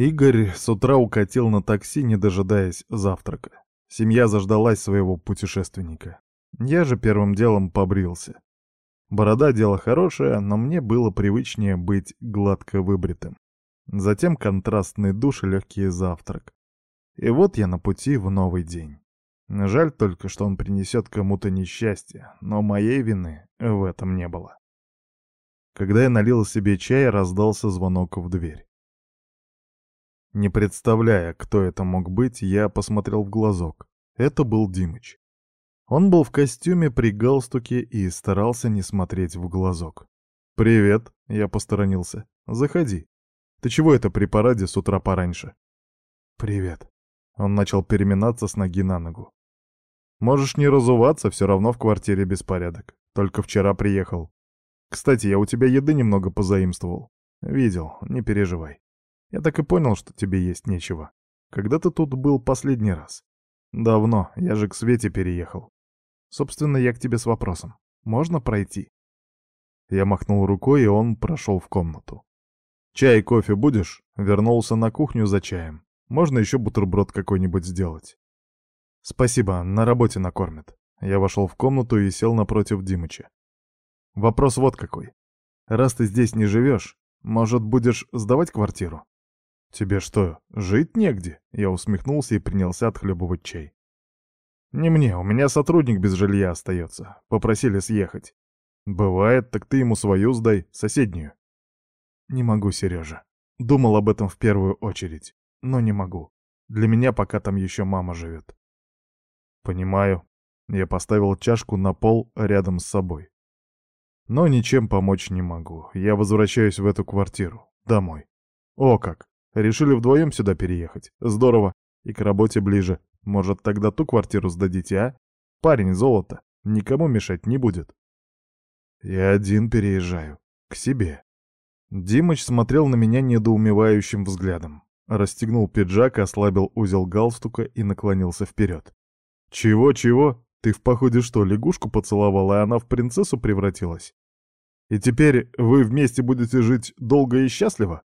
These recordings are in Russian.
Игорь с утра укатил на такси, не дожидаясь завтрака. Семья заждалась своего путешественника. Я же первым делом побрился. Борода — дело хорошее, но мне было привычнее быть гладко выбритым. Затем контрастный душ и легкий завтрак. И вот я на пути в новый день. Жаль только, что он принесет кому-то несчастье, но моей вины в этом не было. Когда я налил себе чай, раздался звонок в дверь. Не представляя, кто это мог быть, я посмотрел в глазок. Это был Димыч. Он был в костюме при галстуке и старался не смотреть в глазок. «Привет», — я посторонился. «Заходи. Ты чего это при параде с утра пораньше?» «Привет». Он начал переминаться с ноги на ногу. «Можешь не разуваться, все равно в квартире беспорядок. Только вчера приехал. Кстати, я у тебя еды немного позаимствовал. Видел, не переживай. Я так и понял, что тебе есть нечего. Когда ты тут был последний раз? Давно, я же к Свете переехал. Собственно, я к тебе с вопросом. Можно пройти? Я махнул рукой, и он прошел в комнату. «Чай кофе будешь?» Вернулся на кухню за чаем. «Можно еще бутерброд какой-нибудь сделать?» «Спасибо, на работе накормят». Я вошел в комнату и сел напротив Димыча. «Вопрос вот какой. Раз ты здесь не живешь, может, будешь сдавать квартиру?» «Тебе что, жить негде?» Я усмехнулся и принялся отхлебывать чай. «Не мне, у меня сотрудник без жилья остается. Попросили съехать». «Бывает, так ты ему свою сдай, соседнюю». «Не могу, Сережа. Думал об этом в первую очередь, но не могу. Для меня пока там еще мама живет». «Понимаю». Я поставил чашку на пол рядом с собой. «Но ничем помочь не могу. Я возвращаюсь в эту квартиру. Домой. О как! Решили вдвоем сюда переехать. Здорово. И к работе ближе. Может, тогда ту квартиру сдадите, а? Парень золото. Никому мешать не будет. Я один переезжаю. К себе. Димыч смотрел на меня недоумевающим взглядом. Расстегнул пиджак, ослабил узел галстука и наклонился вперед. «Чего-чего? Ты в походе что, лягушку поцеловала, и она в принцессу превратилась? И теперь вы вместе будете жить долго и счастливо?»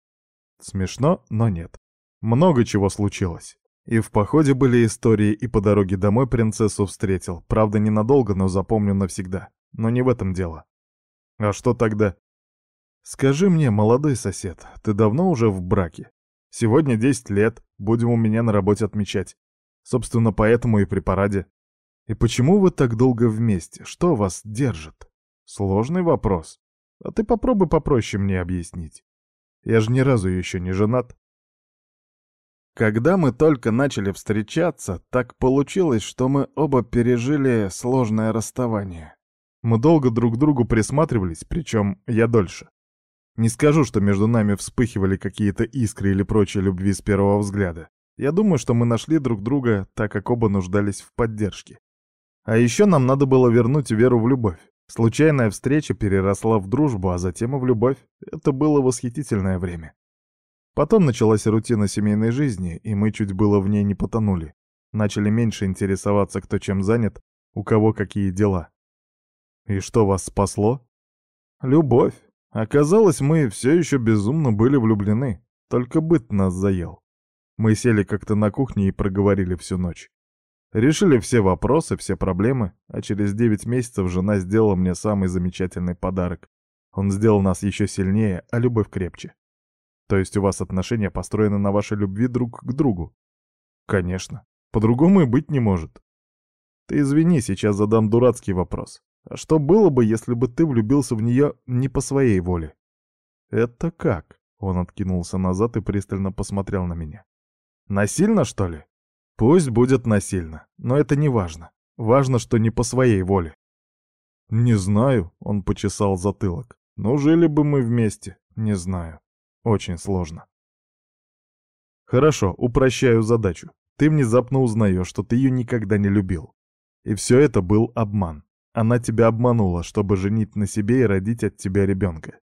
Смешно, но нет. Много чего случилось. И в походе были истории, и по дороге домой принцессу встретил. Правда, ненадолго, но запомню навсегда. Но не в этом дело. А что тогда? Скажи мне, молодой сосед, ты давно уже в браке? Сегодня 10 лет, будем у меня на работе отмечать. Собственно, поэтому и при параде. И почему вы так долго вместе? Что вас держит? Сложный вопрос. А ты попробуй попроще мне объяснить. Я же ни разу еще не женат. Когда мы только начали встречаться, так получилось, что мы оба пережили сложное расставание. Мы долго друг к другу присматривались, причем я дольше. Не скажу, что между нами вспыхивали какие-то искры или прочие любви с первого взгляда. Я думаю, что мы нашли друг друга, так как оба нуждались в поддержке. А еще нам надо было вернуть веру в любовь. Случайная встреча переросла в дружбу, а затем и в любовь. Это было восхитительное время. Потом началась рутина семейной жизни, и мы чуть было в ней не потонули. Начали меньше интересоваться, кто чем занят, у кого какие дела. И что вас спасло? Любовь. Оказалось, мы все еще безумно были влюблены, только быт нас заел. Мы сели как-то на кухне и проговорили всю ночь. Решили все вопросы, все проблемы, а через девять месяцев жена сделала мне самый замечательный подарок. Он сделал нас еще сильнее, а любовь крепче. То есть у вас отношения построены на вашей любви друг к другу? Конечно. По-другому и быть не может. Ты извини, сейчас задам дурацкий вопрос. А что было бы, если бы ты влюбился в нее не по своей воле? Это как? Он откинулся назад и пристально посмотрел на меня. Насильно, что ли? Пусть будет насильно, но это не важно. Важно, что не по своей воле. Не знаю, он почесал затылок. Но жили бы мы вместе, не знаю. Очень сложно. Хорошо, упрощаю задачу. Ты внезапно узнаешь, что ты ее никогда не любил. И все это был обман. Она тебя обманула, чтобы женить на себе и родить от тебя ребенка.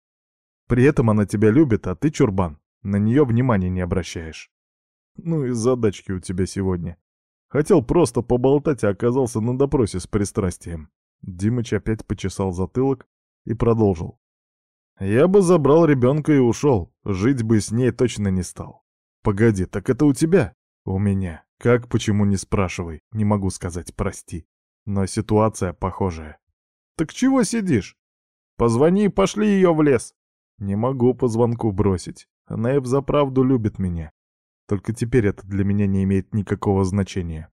При этом она тебя любит, а ты чурбан. На нее внимания не обращаешь. Ну и задачки у тебя сегодня. Хотел просто поболтать, а оказался на допросе с пристрастием. Димыч опять почесал затылок и продолжил. Я бы забрал ребенка и ушел, жить бы с ней точно не стал. Погоди, так это у тебя? У меня. Как, почему, не спрашивай. Не могу сказать прости. Но ситуация похожая. Так чего сидишь? Позвони и пошли ее в лес. Не могу по звонку бросить. Она и взаправду любит меня. Только теперь это для меня не имеет никакого значения.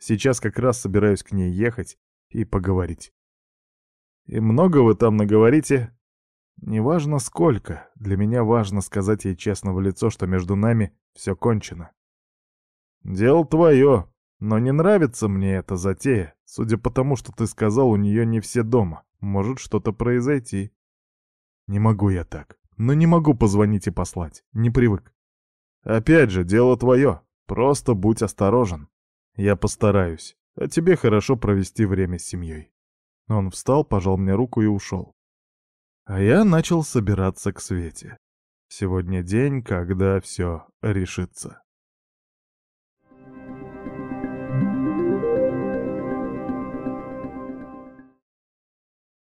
Сейчас как раз собираюсь к ней ехать и поговорить. И много вы там наговорите? Неважно сколько, для меня важно сказать ей честно в лицо, что между нами все кончено. Дело твое, но не нравится мне эта затея. Судя по тому, что ты сказал, у нее не все дома. Может что-то произойти. Не могу я так. Но не могу позвонить и послать. Не привык. Опять же, дело твое. Просто будь осторожен. Я постараюсь. А тебе хорошо провести время с семьей. Он встал, пожал мне руку и ушел. А я начал собираться к Свете. Сегодня день, когда все решится.